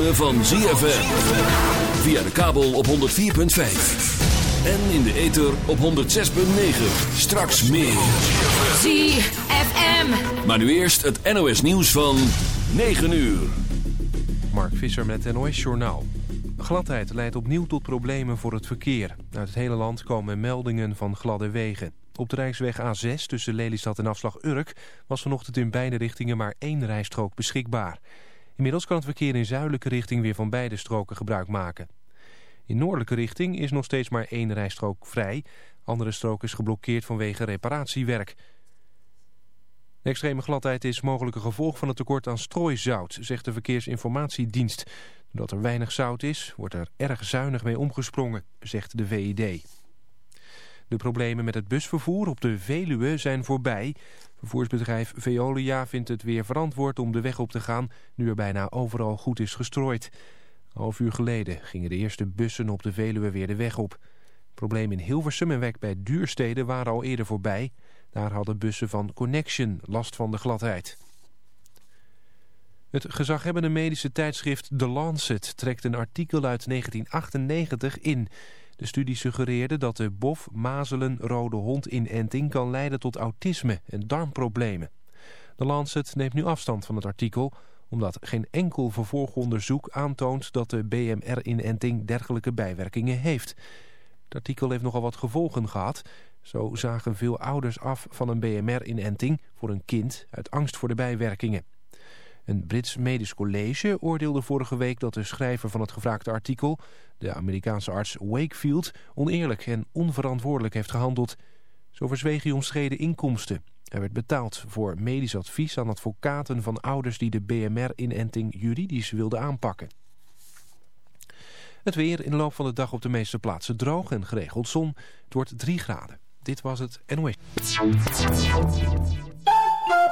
ritme van ZFM. Via de kabel op 104.5. En in de ether op 106.9. Straks meer. ZFM. Maar nu eerst het NOS nieuws van 9 uur. Mark Visser met het NOS Journaal. Gladheid leidt opnieuw tot problemen voor het verkeer. Uit het hele land komen meldingen van gladde wegen. Op de Rijksweg A6 tussen Lelystad en afslag Urk... was vanochtend in beide richtingen maar één rijstrook beschikbaar. Inmiddels kan het verkeer in zuidelijke richting weer van beide stroken gebruik maken. In noordelijke richting is nog steeds maar één rijstrook vrij. Andere strook is geblokkeerd vanwege reparatiewerk. De extreme gladheid is mogelijk een gevolg van het tekort aan strooizout, zegt de Verkeersinformatiedienst. Doordat er weinig zout is, wordt er erg zuinig mee omgesprongen, zegt de VID. De problemen met het busvervoer op de Veluwe zijn voorbij. Vervoersbedrijf Veolia vindt het weer verantwoord om de weg op te gaan... nu er bijna overal goed is gestrooid. Een half uur geleden gingen de eerste bussen op de Veluwe weer de weg op. Problemen in Hilversum en Wek bij Duurstede waren al eerder voorbij. Daar hadden bussen van Connection last van de gladheid. Het gezaghebbende medische tijdschrift The Lancet trekt een artikel uit 1998 in... De studie suggereerde dat de bof, mazelen, rode hond inenting kan leiden tot autisme en darmproblemen. De Lancet neemt nu afstand van het artikel omdat geen enkel vervolgonderzoek aantoont dat de BMR-inenting dergelijke bijwerkingen heeft. Het artikel heeft nogal wat gevolgen gehad. Zo zagen veel ouders af van een BMR-inenting voor een kind uit angst voor de bijwerkingen. Een Brits medisch college oordeelde vorige week dat de schrijver van het gevraagde artikel, de Amerikaanse arts Wakefield, oneerlijk en onverantwoordelijk heeft gehandeld. Zo verzweeg hij omstreden inkomsten. Hij werd betaald voor medisch advies aan advocaten van ouders die de BMR-inenting juridisch wilden aanpakken. Het weer in de loop van de dag op de meeste plaatsen droog en geregeld zon. Het wordt 3 graden. Dit was het NOS.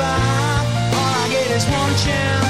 survive. All I get is one chance.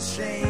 the same.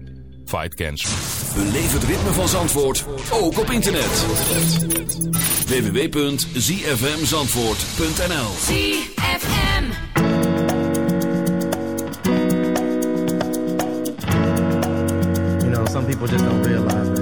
Fight Cancer. Beleef het ritme van Zandvoort, ook op internet. www.zfmzandvoort.nl ZFM You know, some people just don't realize that.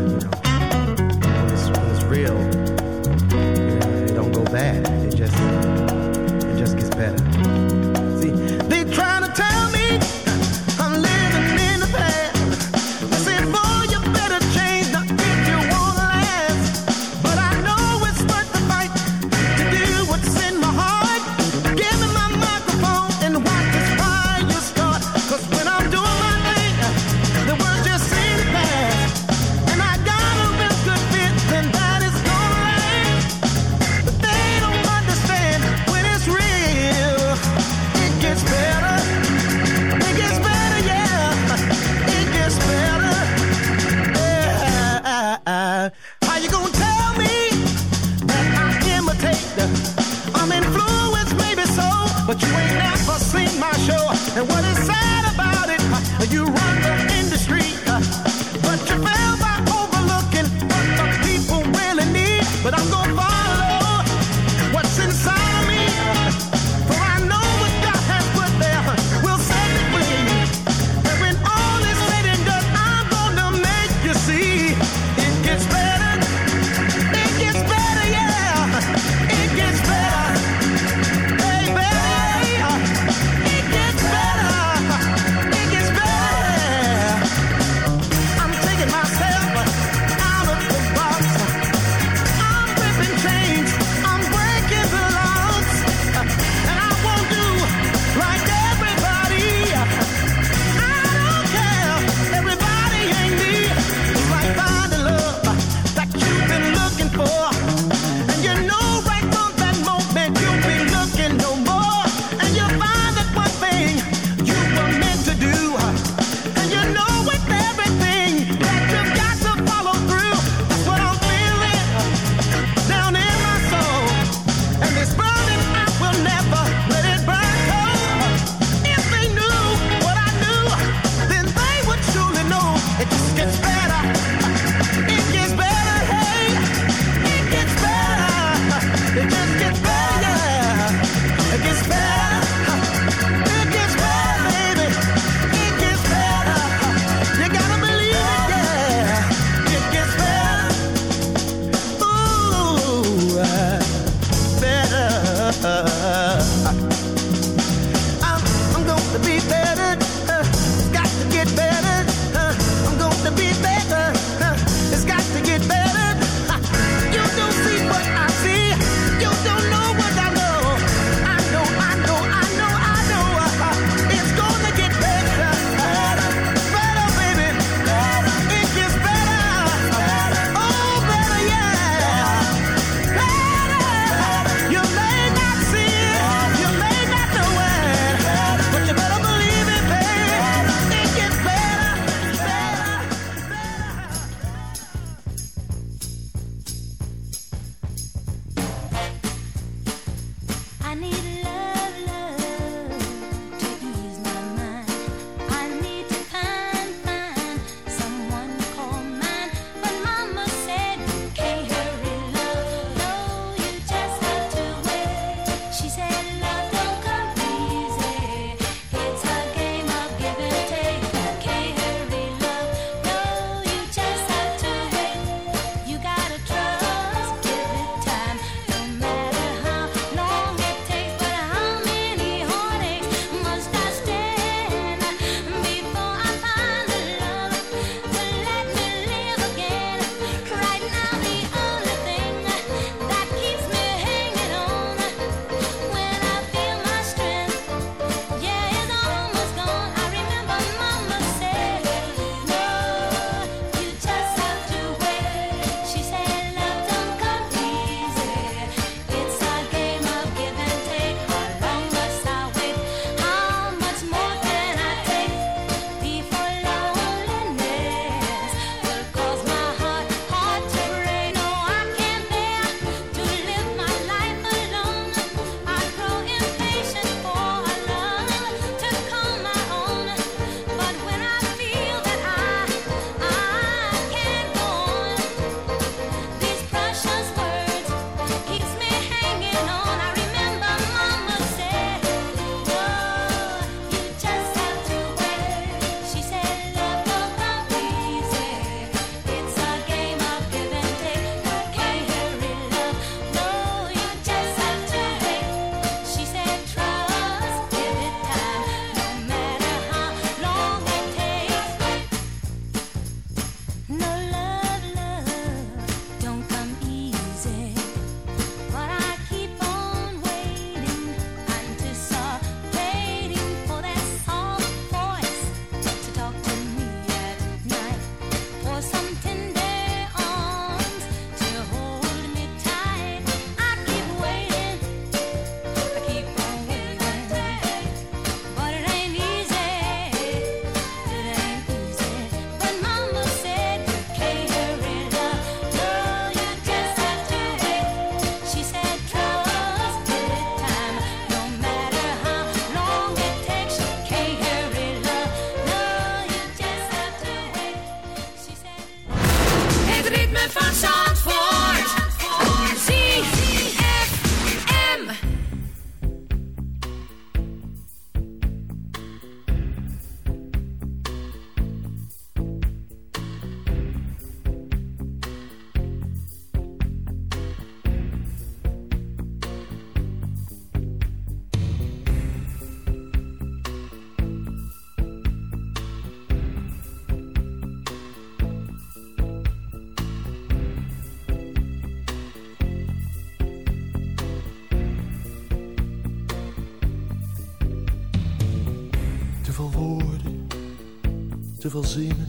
te veel zinnen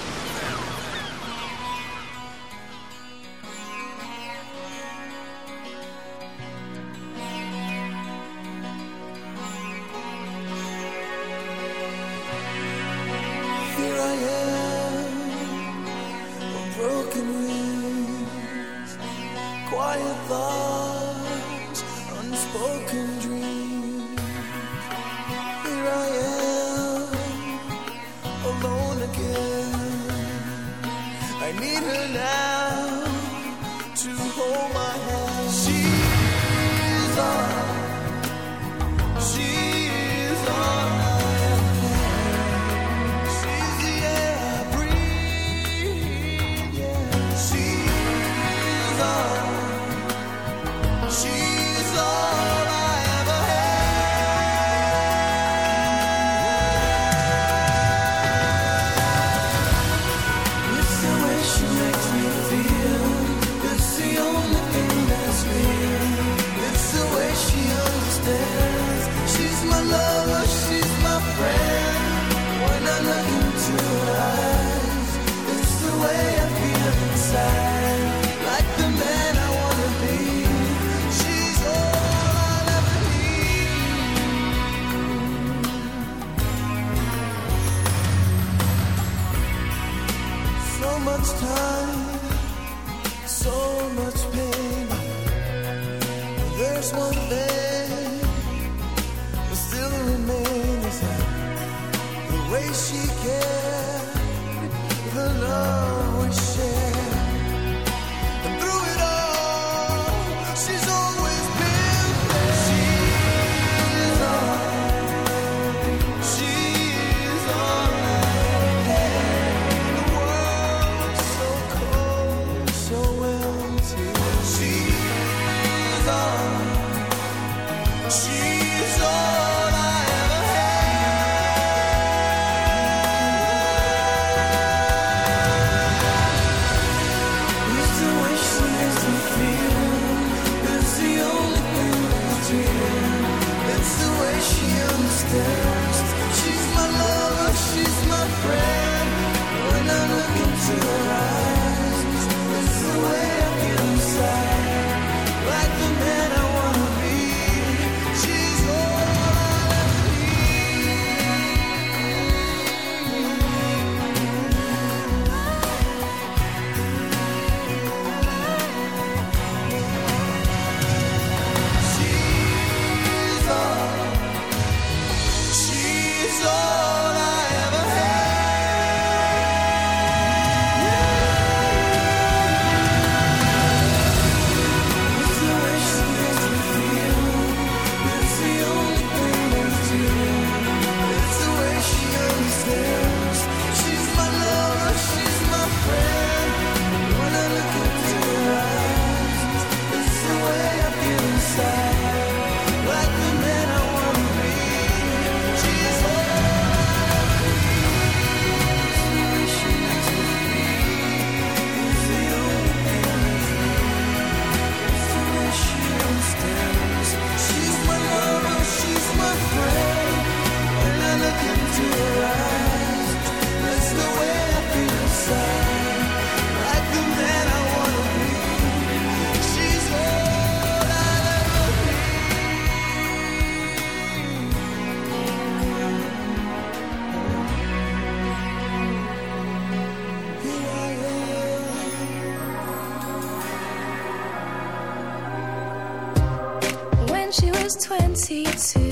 empty too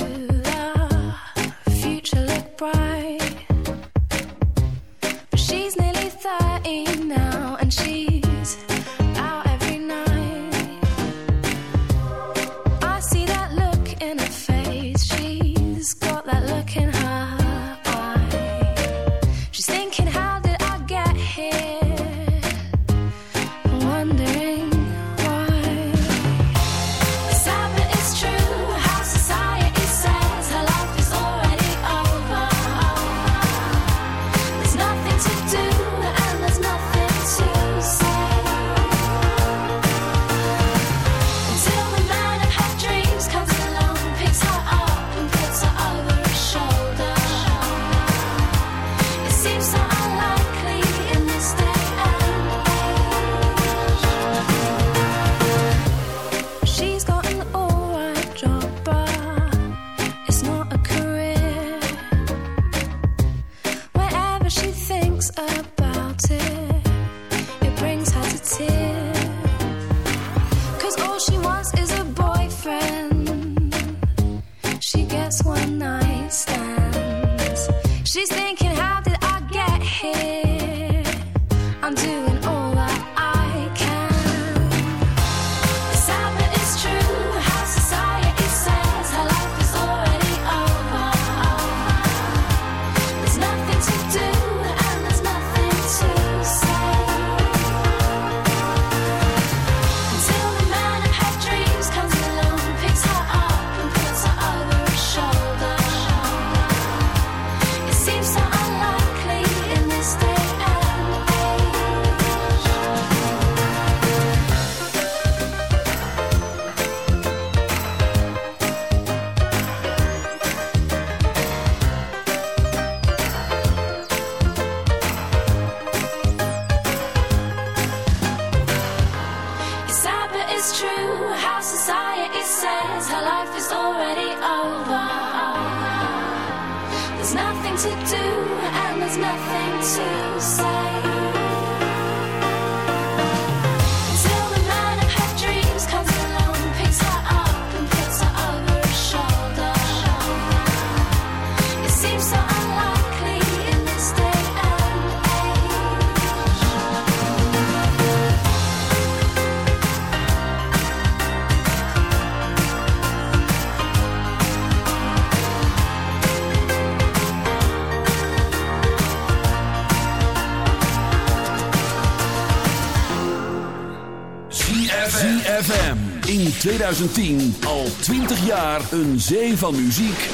2010 al 20 jaar een zee van muziek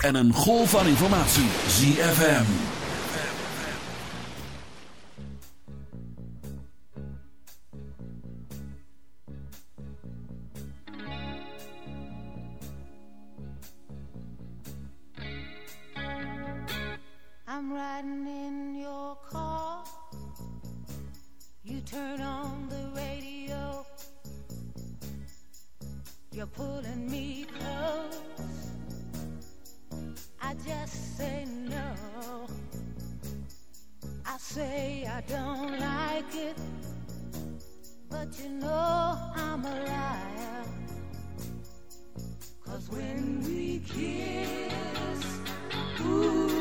en een golf van informatie. ZFM. I'm riding in your car. You turn on the radio. You're pulling me close. I just say no. I say I don't like it. But you know I'm a liar. Cause when we kiss, ooh.